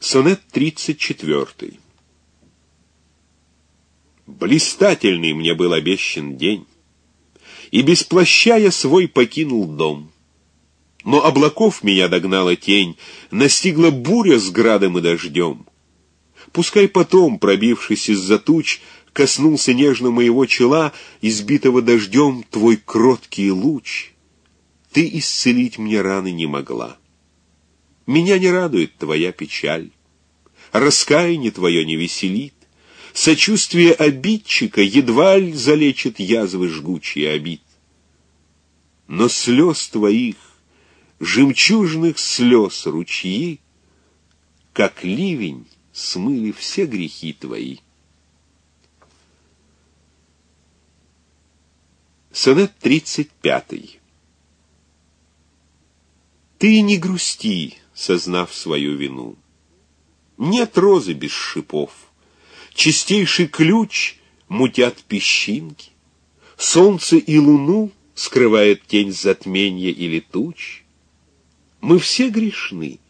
Сонет 34. Блистательный мне был обещан день, И без плаща я свой покинул дом. Но облаков меня догнала тень, Настигла буря с градом и дождем. Пускай потом, пробившись из-за туч, Коснулся нежно моего чела, Избитого дождем твой кроткий луч. Ты исцелить мне раны не могла. Меня не радует твоя печаль, Раскаяние твое не веселит, Сочувствие обидчика едва ли залечит язвы жгучие обид. Но слез твоих, жемчужных слез ручьи, Как ливень смыли все грехи твои. Сонет тридцать пятый. Ты не грусти, сознав свою вину. Нет розы без шипов. Чистейший ключ мутят песчинки. Солнце и луну скрывает тень затменья или туч. Мы все грешны,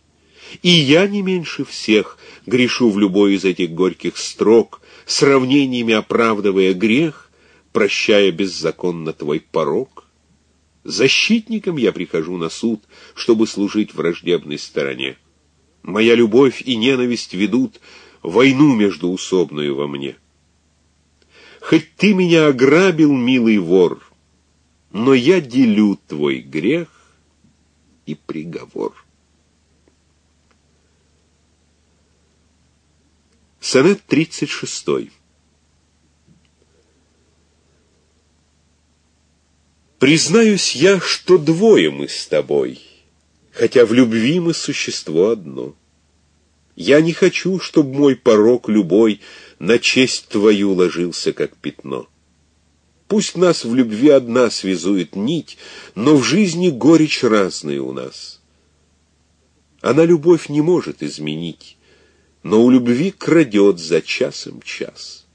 и я не меньше всех грешу в любой из этих горьких строк, сравнениями оправдывая грех, прощая беззаконно твой порог. Защитником я прихожу на суд, чтобы служить враждебной стороне. Моя любовь и ненависть ведут войну междуусобную во мне. Хоть ты меня ограбил, милый вор, но я делю твой грех и приговор. Сонет 36. Признаюсь я, что двое мы с тобой, Хотя в любви мы существо одно. Я не хочу, чтобы мой порог любой На честь твою ложился, как пятно. Пусть нас в любви одна связует нить, Но в жизни горечь разная у нас. Она любовь не может изменить, Но у любви крадет за часом час.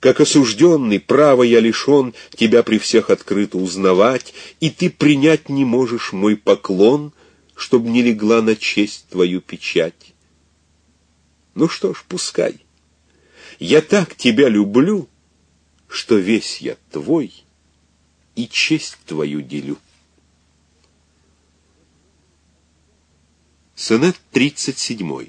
Как осужденный, права я лишен тебя при всех открыто узнавать, и ты принять не можешь мой поклон, чтоб не легла на честь твою печать. Ну что ж, пускай. Я так тебя люблю, что весь я твой и честь твою делю. Сонет 37.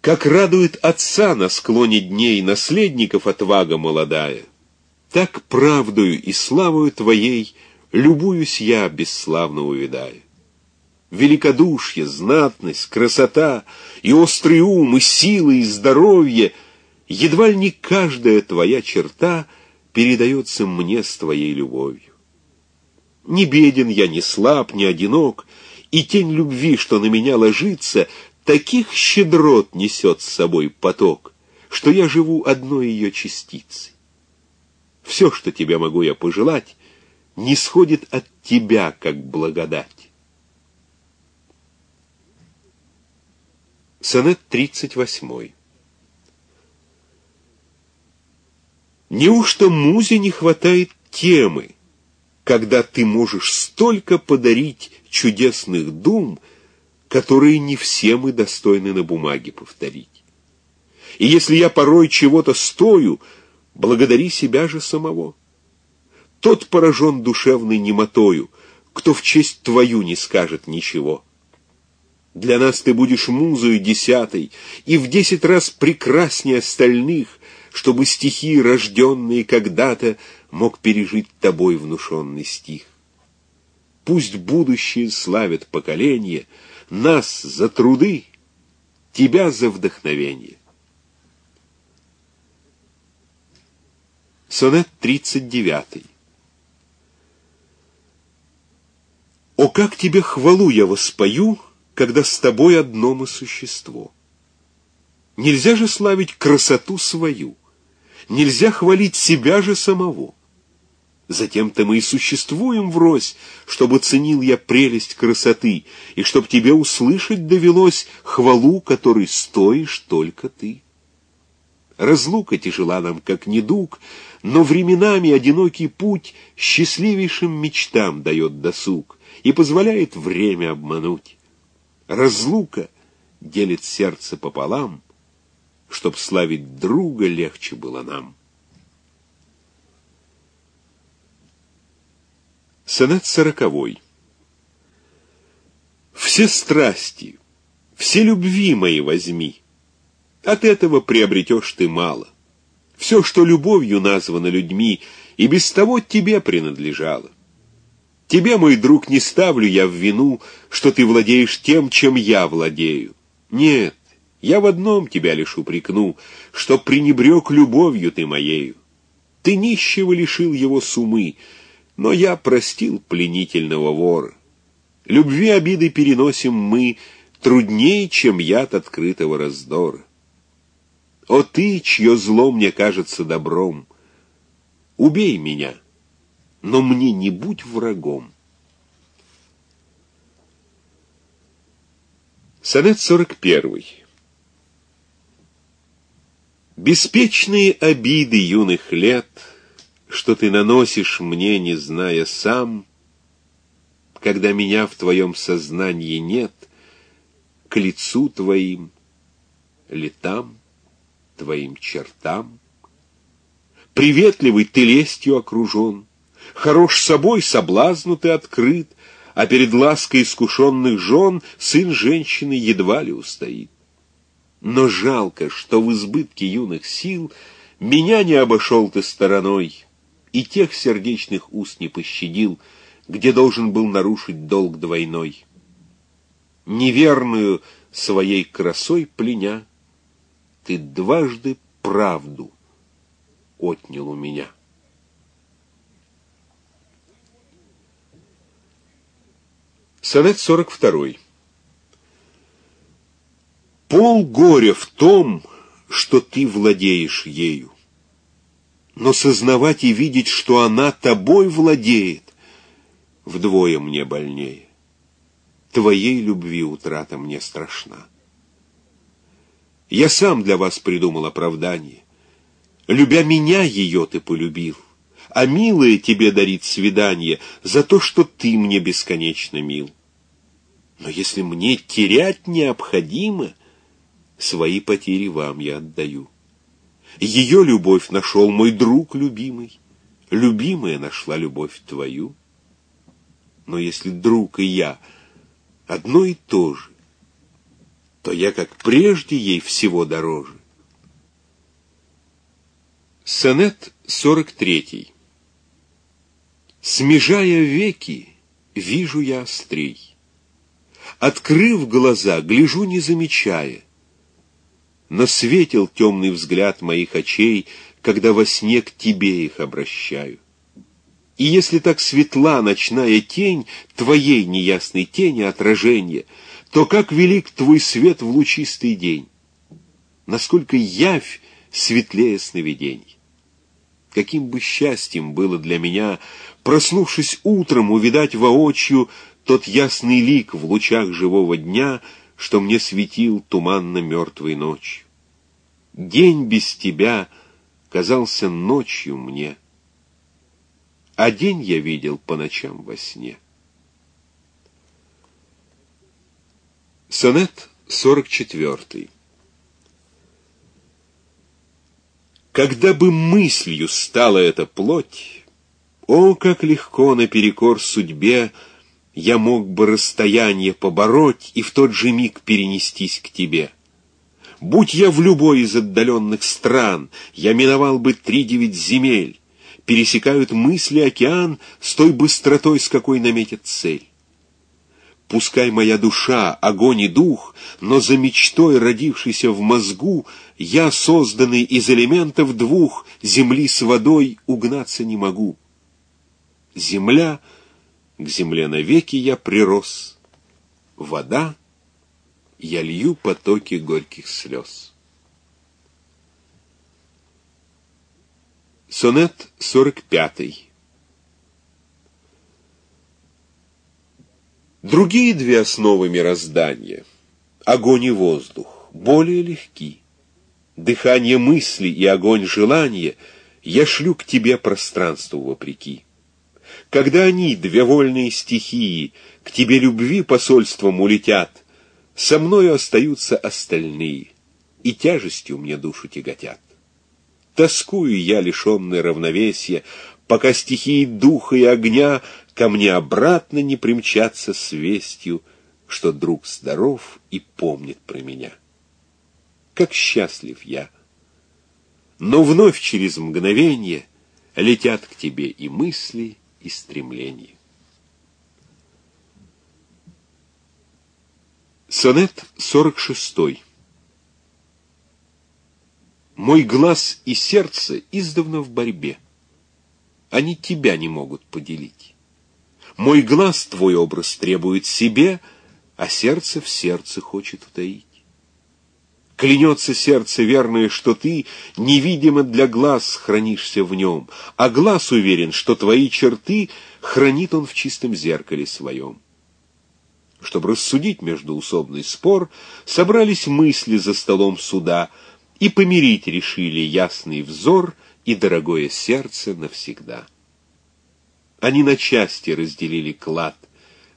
Как радует отца на склоне дней наследников отвага молодая, так правдою и славою твоей любуюсь я, бесславно увидая. Великодушье, знатность, красота, и острый ум, и сила, и здоровье, едва ли не каждая твоя черта передается мне с твоей любовью. Не беден я, не слаб, не одинок, и тень любви, что на меня ложится, таких щедрот несет с собой поток, что я живу одной ее частицей. Все, что тебе могу я пожелать, не сходит от тебя, как благодать. Сонет 38 Неужто музе не хватает темы, когда ты можешь столько подарить чудесных дум, которые не все мы достойны на бумаге повторить. И если я порой чего-то стою, благодари себя же самого. Тот поражен душевной немотою, кто в честь твою не скажет ничего. Для нас ты будешь музою десятой и в десять раз прекраснее остальных, чтобы стихи, рожденные когда-то, мог пережить тобой внушенный стих. Пусть будущее славит поколение — нас за труды, тебя за вдохновение. Сонет 39. О, как тебе хвалу я воспою, когда с тобой одно мы существо. Нельзя же славить красоту свою, нельзя хвалить себя же самого. Затем-то мы и существуем врозь, чтобы ценил я прелесть красоты, и чтоб тебе услышать довелось хвалу, которой стоишь только ты. Разлука тяжела нам, как недуг, но временами одинокий путь счастливейшим мечтам дает досуг и позволяет время обмануть. Разлука делит сердце пополам, Чтоб славить друга легче было нам. Сонет сороковой. Все страсти, все любви мои возьми. От этого приобретешь ты мало. Все, что любовью названо людьми, и без того тебе принадлежало. Тебе, мой друг, не ставлю я в вину, что ты владеешь тем, чем я владею. Нет, я в одном тебя лишь упрекну, что пренебрег любовью ты моею. Ты нищего лишил его сумы, но я простил пленительного вора. Любви обиды переносим мы труднее, чем яд открытого раздора. О ты, чье зло мне кажется добром, убей меня, но мне не будь врагом. Сонет 41. Беспечные обиды юных лет, Что ты наносишь мне, не зная сам, Когда меня в твоем сознании нет, К лицу твоим, летам, твоим чертам. Приветливый ты лестью окружен, Хорош собой, соблазну ты открыт, А перед лаской искушенных жен Сын женщины едва ли устоит. Но жалко, что в избытке юных сил Меня не обошел ты стороной, И тех сердечных уст не пощадил, Где должен был нарушить долг двойной. Неверную своей красой пленя, Ты дважды правду отнял у меня. Сонет 42. Пол горя в том, что ты владеешь ею. Но сознавать и видеть, что она тобой владеет, вдвое мне больнее. Твоей любви утрата мне страшна. Я сам для вас придумал оправдание. Любя меня, ее ты полюбил, а милое тебе дарит свидание за то, что ты мне бесконечно мил. Но если мне терять необходимо, свои потери вам я отдаю. Ее любовь нашел мой друг любимый, любимая нашла любовь твою. Но если друг и я одно и то же, то я, как прежде, ей всего дороже. Сонет 43 Смежая веки, вижу я острей. Открыв глаза, гляжу, не замечая. Но светил темный взгляд моих очей, Когда во сне к тебе их обращаю. И если так светла ночная тень Твоей неясной тени отражения, То как велик твой свет в лучистый день! Насколько явь светлее сновидений! Каким бы счастьем было для меня, проснувшись утром, увидать воочию тот ясный лик в лучах живого дня, что мне светил туманно мертвой ночью. День без тебя казался ночью мне, а день я видел по ночам во сне. Сонет 44 Когда бы мыслью стала эта плоть, О, как легко наперекор судьбе я мог бы расстояние побороть и в тот же миг перенестись к тебе. Будь я в любой из отдаленных стран, я миновал бы три девять земель, пересекают мысли океан с той быстротой, с какой наметит цель. Пускай моя душа, огонь и дух, но за мечтой, родившейся в мозгу, я, созданный из элементов двух, земли с водой, угнаться не могу. Земля — к земле навеки я прирос. Вода, я лью потоки горьких слез. Сонет 45 Другие две основы мироздания — огонь и воздух — более легки. Дыхание мысли и огонь желания я шлю к тебе пространству вопреки. Когда они, две вольные стихии, к тебе любви посольством улетят, Со мною остаются остальные, и тяжестью мне душу тяготят. Тоскую я, лишенный равновесия, пока стихии духа и огня ко мне обратно не примчатся с вестью, что друг здоров и помнит про меня. Как счастлив я! Но вновь через мгновение летят к тебе и мысли, и стремления. Сонет 46. Мой глаз и сердце издавна в борьбе. Они тебя не могут поделить. Мой глаз твой образ требует себе, а сердце в сердце хочет утаить. Клянется сердце верное, что ты невидимо для глаз хранишься в нем, а глаз уверен, что твои черты хранит он в чистом зеркале своем. Чтобы рассудить междуусобный спор, собрались мысли за столом суда и помирить решили ясный взор и дорогое сердце навсегда. Они на части разделили клад,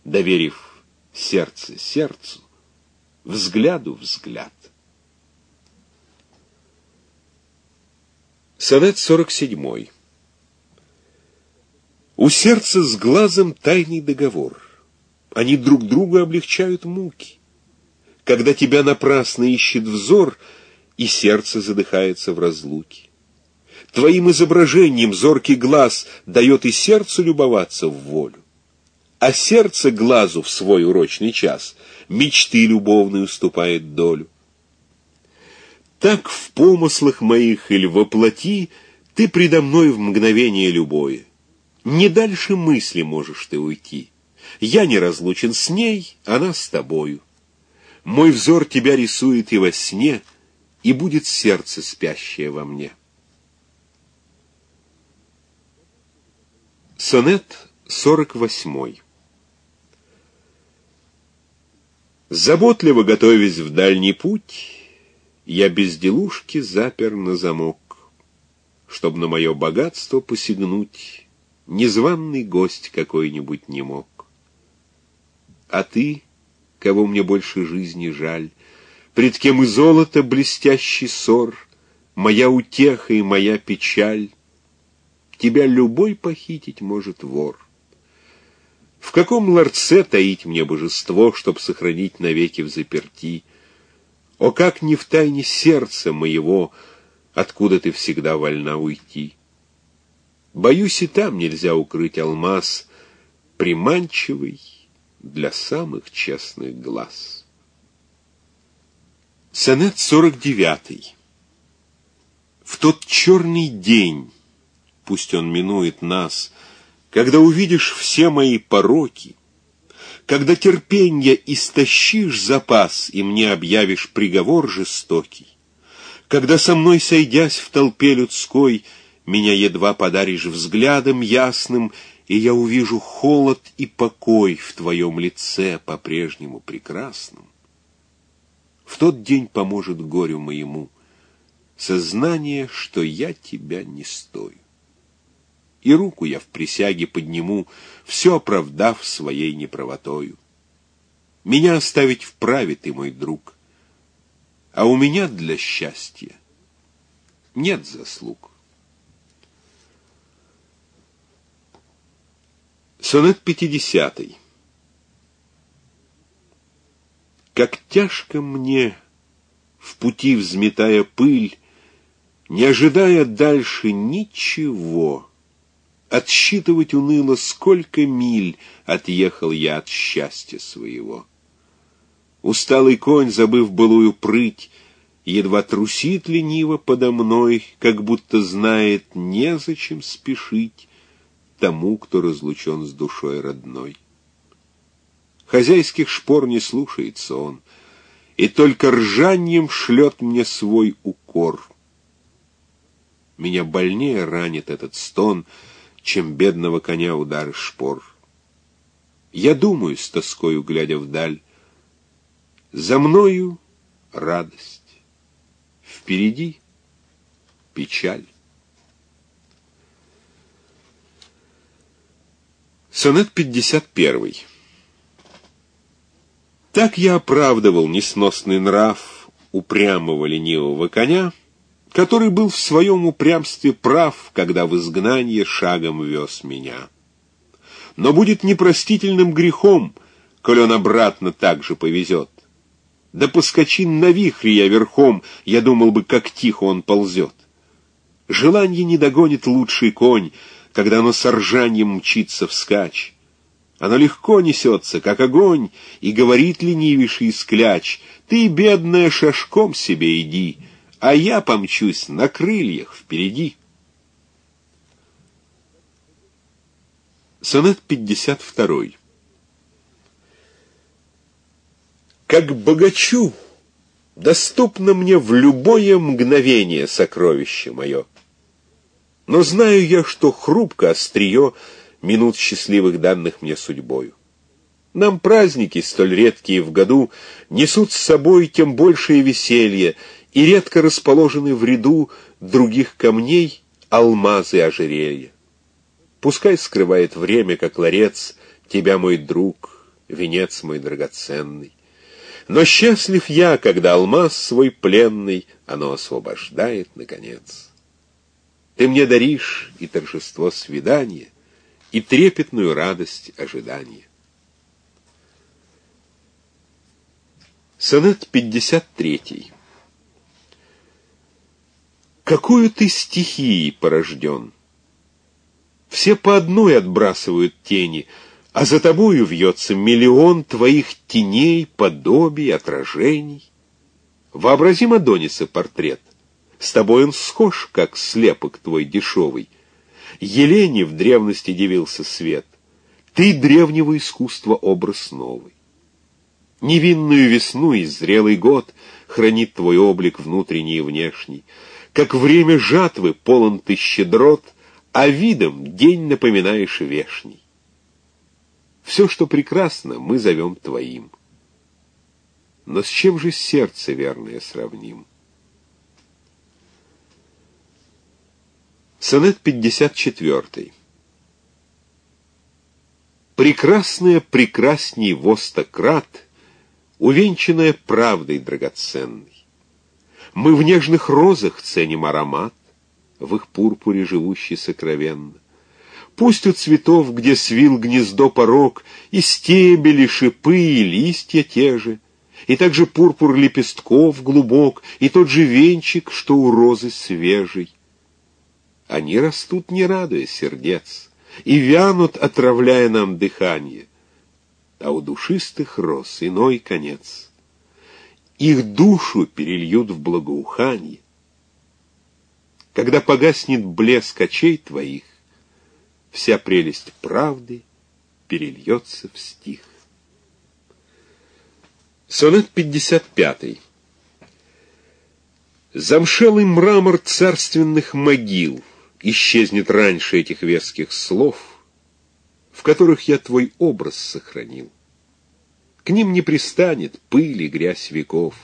доверив сердце сердцу, взгляду взгляд. Сонет 47. У сердца с глазом тайный договор — они друг другу облегчают муки. Когда тебя напрасно ищет взор, и сердце задыхается в разлуке. Твоим изображением зоркий глаз дает и сердцу любоваться в волю. А сердце глазу в свой урочный час мечты любовной уступает долю. Так в помыслах моих или воплоти ты предо мной в мгновение любое. Не дальше мысли можешь ты уйти. Я не разлучен с ней, она с тобою. Мой взор тебя рисует и во сне, и будет сердце спящее во мне. Сонет 48 Заботливо готовясь в дальний путь, Я безделушки запер на замок, Чтоб на мое богатство посягнуть Незваный гость какой-нибудь не мог. А ты, кого мне больше жизни жаль, Пред кем и золото блестящий сор, Моя утеха и моя печаль, Тебя любой похитить может вор. В каком ларце таить мне божество, Чтоб сохранить навеки в заперти? О, как не в тайне сердца моего, Откуда ты всегда вольна уйти? Боюсь, и там нельзя укрыть алмаз, Приманчивый, для самых честных глаз. Сонет 49. В тот черный день, пусть он минует нас, когда увидишь все мои пороки, когда терпенья истощишь запас и мне объявишь приговор жестокий, когда со мной, сойдясь в толпе людской, меня едва подаришь взглядом ясным и я увижу холод и покой в твоем лице по-прежнему прекрасном, в тот день поможет горю моему сознание, что я тебя не стою. И руку я в присяге подниму, все оправдав своей неправотою. Меня оставить вправе ты, мой друг, а у меня для счастья нет заслуг. Сонет 50. Как тяжко мне, в пути взметая пыль, Не ожидая дальше ничего, Отсчитывать уныло, сколько миль Отъехал я от счастья своего. Усталый конь, забыв былую прыть, Едва трусит лениво подо мной, Как будто знает, незачем спешить, тому, кто разлучен с душой родной. Хозяйских шпор не слушается он, и только ржанием шлет мне свой укор. Меня больнее ранит этот стон, чем бедного коня удары шпор. Я думаю, с тоскою глядя вдаль, за мною радость, впереди печаль. Сонет 51. Так я оправдывал несносный нрав упрямого ленивого коня, который был в своем упрямстве прав, когда в изгнание шагом вез меня. Но будет непростительным грехом, коль он обратно так же повезет. Да поскочи на вихре я верхом, я думал бы, как тихо он ползет. Желанье не догонит лучший конь, когда оно с ржаньем мчится вскачь. Оно легко несется, как огонь, и говорит ленивейший скляч, «Ты, бедная, шашком себе иди, а я помчусь на крыльях впереди». Сонет 52. Как богачу доступно мне в любое мгновение сокровище мое. Но знаю я, что хрупко острие минут счастливых данных мне судьбою. Нам праздники, столь редкие в году, несут с собой тем большее веселье, и редко расположены в ряду других камней алмазы ожерелья. Пускай скрывает время, как ларец, тебя, мой друг, венец мой драгоценный. Но счастлив я, когда алмаз свой пленный оно освобождает, наконец. Ты мне даришь и торжество свидания, и трепетную радость ожидания. Сонет 53 Какую ты стихией порожден? Все по одной отбрасывают тени, а за тобою вьется миллион твоих теней, подобий, отражений. Вообразим Адониса портрет. С тобой он схож, как слепок твой дешевый. Елене в древности дивился свет. Ты древнего искусства образ новый. Невинную весну и зрелый год хранит твой облик внутренний и внешний. Как время жатвы полон ты щедрот, а видом день напоминаешь вешний. Все, что прекрасно, мы зовем твоим. Но с чем же сердце верное сравним? Сонет 54. Прекрасная прекрасней востократ, увенчанная правдой драгоценной. Мы в нежных розах ценим аромат, в их пурпуре живущий сокровенно. Пусть у цветов, где свил гнездо порог, и стебели, шипы, и листья те же, и также пурпур лепестков глубок, и тот же венчик, что у розы свежий. Они растут, не радуя сердец, и вянут, отравляя нам дыхание. А у душистых роз иной конец. Их душу перельют в благоуханье. Когда погаснет блеск очей твоих, вся прелесть правды перельется в стих. Сонет 55. Замшелый мрамор царственных могил — исчезнет раньше этих веских слов, в которых я твой образ сохранил. К ним не пристанет пыль и грязь веков.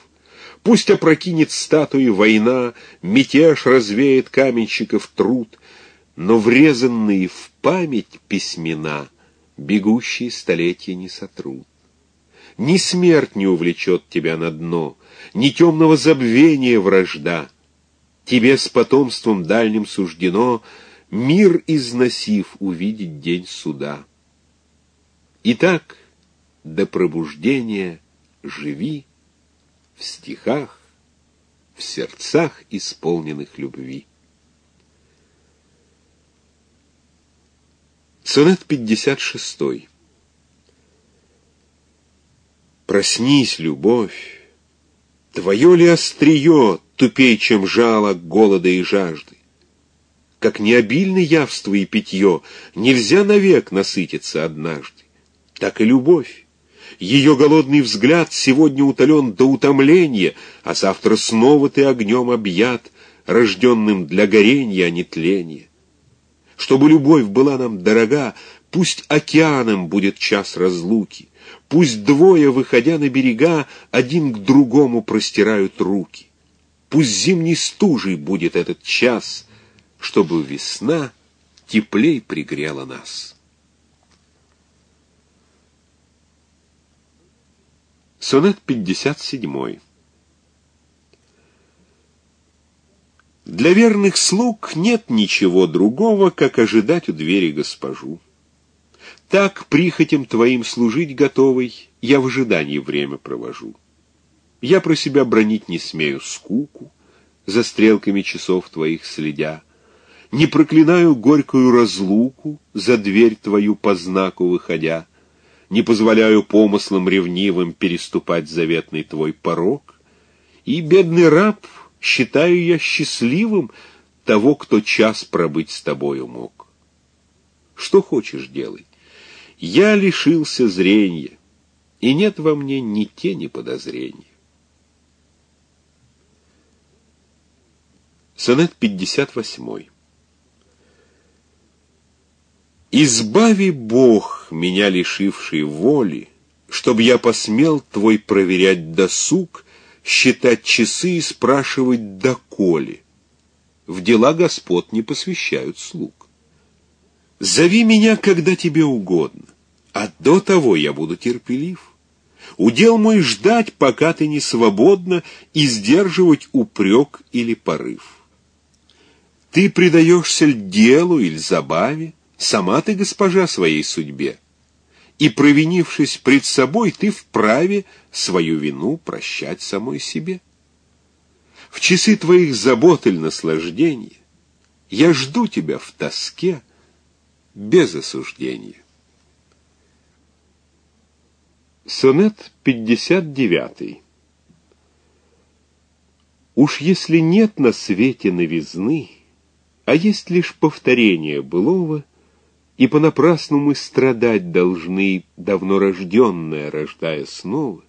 Пусть опрокинет статуи война, мятеж развеет каменщиков труд, но врезанные в память письмена бегущие столетия не сотрут. Ни смерть не увлечет тебя на дно, ни темного забвения вражда — Тебе с потомством дальним суждено, Мир износив, увидеть день суда. Итак, до пробуждения живи В стихах, в сердцах, исполненных любви. Сонет 56. Проснись, любовь, Твое ли острие тупей, чем жало голода и жажды? Как необильны явство и питье, нельзя навек насытиться однажды. Так и любовь. Ее голодный взгляд сегодня утолен до утомления, а завтра снова ты огнем объят, рожденным для горения, а не тления. Чтобы любовь была нам дорога, пусть океаном будет час разлуки, Пусть двое, выходя на берега, один к другому простирают руки. Пусть зимней стужей будет этот час, чтобы весна теплей пригрела нас. Сонет 57. Для верных слуг нет ничего другого, как ожидать у двери госпожу. Так прихотям твоим служить готовый я в ожидании время провожу. Я про себя бронить не смею скуку, за стрелками часов твоих следя. Не проклинаю горькую разлуку, за дверь твою по знаку выходя. Не позволяю помыслам ревнивым переступать заветный твой порог. И бедный раб считаю я счастливым того, кто час пробыть с тобою мог. Что хочешь делай. Я лишился зрения, и нет во мне ни тени подозрения. Сонет 58. Избави Бог, меня лишивший воли, Чтоб я посмел твой проверять досуг считать часы и спрашивать доколе. В дела господ не посвящают слуг. Зови меня, когда тебе угодно, а до того я буду терпелив. Удел мой ждать, пока ты не свободна, и сдерживать упрек или порыв. Ты предаешься делу или забаве, сама ты госпожа своей судьбе и, провинившись пред собой, ты вправе свою вину прощать самой себе. В часы твоих забот или наслаждения я жду тебя в тоске без осуждения. Сонет 59 Уж если нет на свете новизны, а есть лишь повторение былого, и понапрасну мы страдать должны, давно рожденное, рождая снова.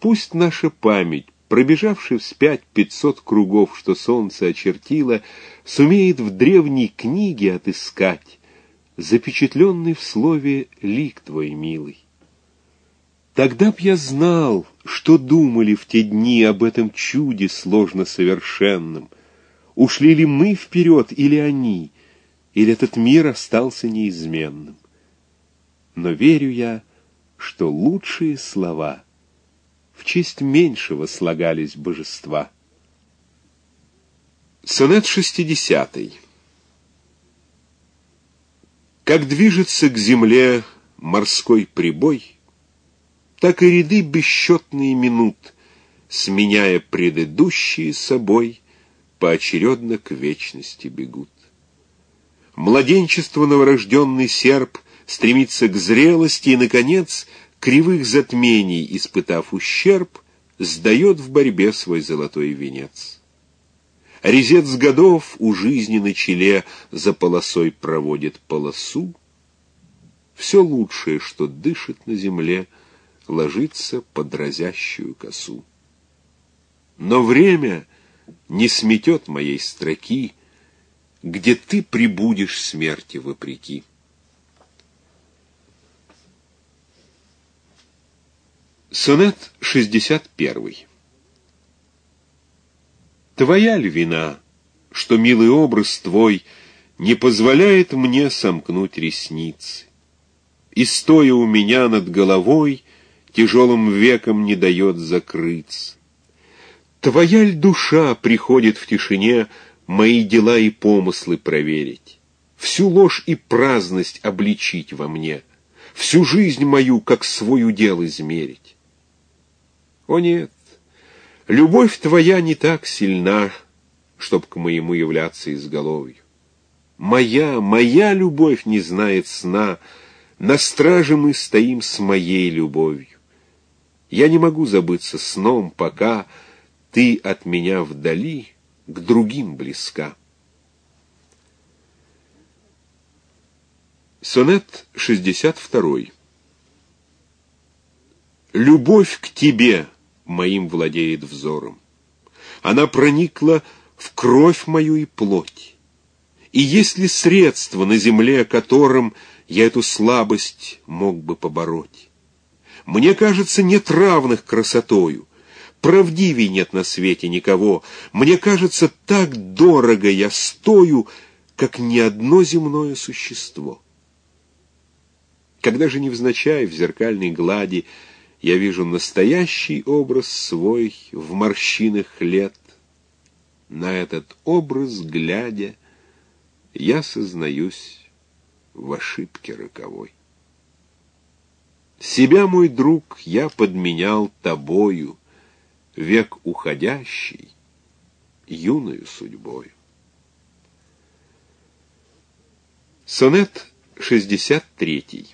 Пусть наша память, пробежавши вспять пятьсот кругов, что солнце очертило, сумеет в древней книге отыскать запечатленный в слове лик твой милый. Тогда б я знал, что думали в те дни об этом чуде сложно совершенном. Ушли ли мы вперед или они — или этот мир остался неизменным. Но верю я, что лучшие слова в честь меньшего слагались божества. Сонет 60 Как движется к земле морской прибой, так и ряды бесчетные минут, сменяя предыдущие собой, поочередно к вечности бегут. Младенчество новорожденный серп стремится к зрелости и, наконец, кривых затмений, испытав ущерб, сдает в борьбе свой золотой венец. Резец годов у жизни на челе за полосой проводит полосу. Все лучшее, что дышит на земле, ложится под разящую косу. Но время не сметет моей строки, где ты прибудешь смерти вопреки. Сонет 61 Твоя ль вина, что милый образ твой не позволяет мне сомкнуть ресницы, и, стоя у меня над головой, тяжелым веком не дает закрыться? Твоя ль душа приходит в тишине мои дела и помыслы проверить, всю ложь и праздность обличить во мне, всю жизнь мою, как свой удел, измерить. О нет, любовь твоя не так сильна, чтоб к моему являться изголовью. Моя, моя любовь не знает сна, на страже мы стоим с моей любовью. Я не могу забыться сном, пока ты от меня вдали — к другим близка. Сонет 62. Любовь к тебе моим владеет взором. Она проникла в кровь мою и плоть. И есть ли средство на земле, которым я эту слабость мог бы побороть? Мне кажется, нет равных красотою. Правдивей нет на свете никого. Мне кажется, так дорого я стою, как ни одно земное существо. Когда же невзначай в зеркальной глади я вижу настоящий образ свой в морщинах лет. На этот образ, глядя, я сознаюсь в ошибке роковой. Себя, мой друг, я подменял тобою, век уходящий, юною судьбою. Сонет 63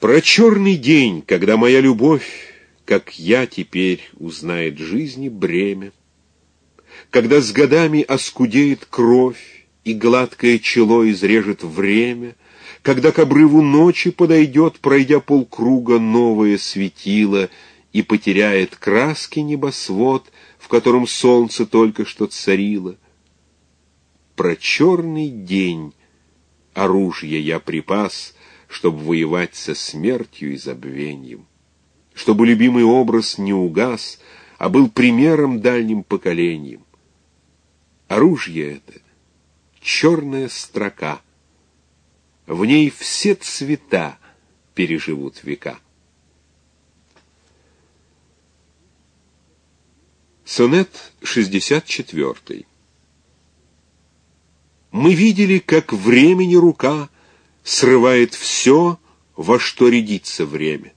Про черный день, когда моя любовь, как я теперь, узнает жизни бремя, когда с годами оскудеет кровь и гладкое чело изрежет время, когда к обрыву ночи подойдет, пройдя полкруга, новое светило и потеряет краски небосвод, в котором солнце только что царило. Про черный день оружие я припас — чтобы воевать со смертью и забвением, чтобы любимый образ не угас, а был примером дальним поколениям. Оружие это — черная строка, в ней все цвета переживут века. Сонет 64 Мы видели, как времени рука — срывает все, во что рядится время.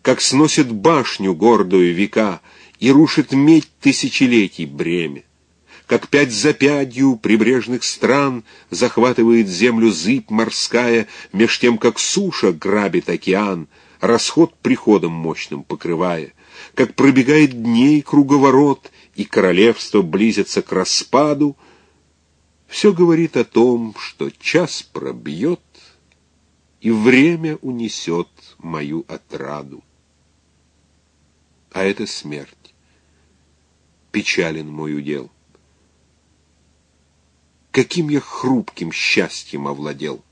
Как сносит башню гордую века и рушит медь тысячелетий бремя. Как пять за пятью прибрежных стран захватывает землю зыбь морская, меж тем, как суша грабит океан, расход приходом мощным покрывая, как пробегает дней круговорот, и королевство близится к распаду, все говорит о том, что час пробьет, и время унесет мою отраду. А это смерть. Печален мой удел. Каким я хрупким счастьем овладел.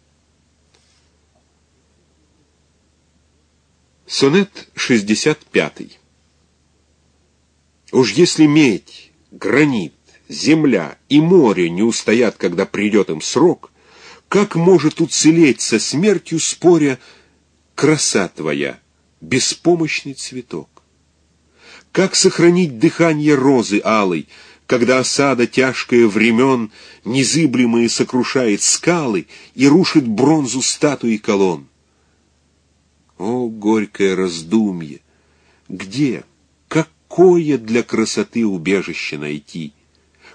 Сонет 65. Уж если медь, гранит, земля и море не устоят, когда придет им срок, как может уцелеть со смертью споря краса твоя, беспомощный цветок? Как сохранить дыхание розы алой, когда осада тяжкая времен незыблемые сокрушает скалы и рушит бронзу статуи колонн? О, горькое раздумье! Где, какое для красоты убежище найти?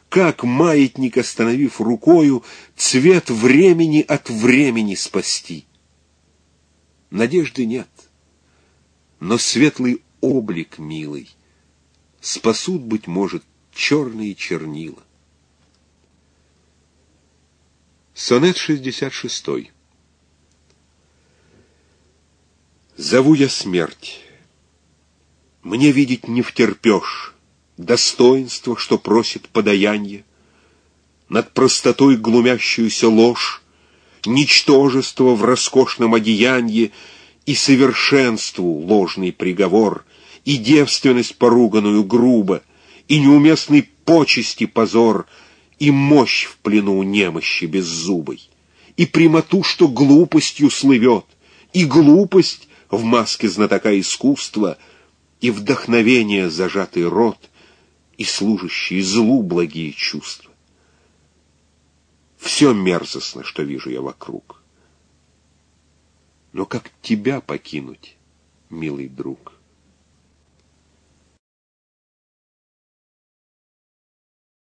как маятник, остановив рукою, цвет времени от времени спасти. Надежды нет, но светлый облик милый спасут, быть может, черные чернила. Сонет 66 Зову я смерть. Мне видеть не втерпешь, достоинство, что просит подаяние, над простотой глумящуюся ложь, ничтожество в роскошном одеянии и совершенству ложный приговор, и девственность поруганную грубо, и неуместный почести позор, и мощь в плену немощи беззубой, и прямоту, что глупостью слывет, и глупость в маске знатока искусства, и вдохновение зажатый рот — и служащие злу благие чувства. Все мерзостно, что вижу я вокруг. Но как тебя покинуть, милый друг?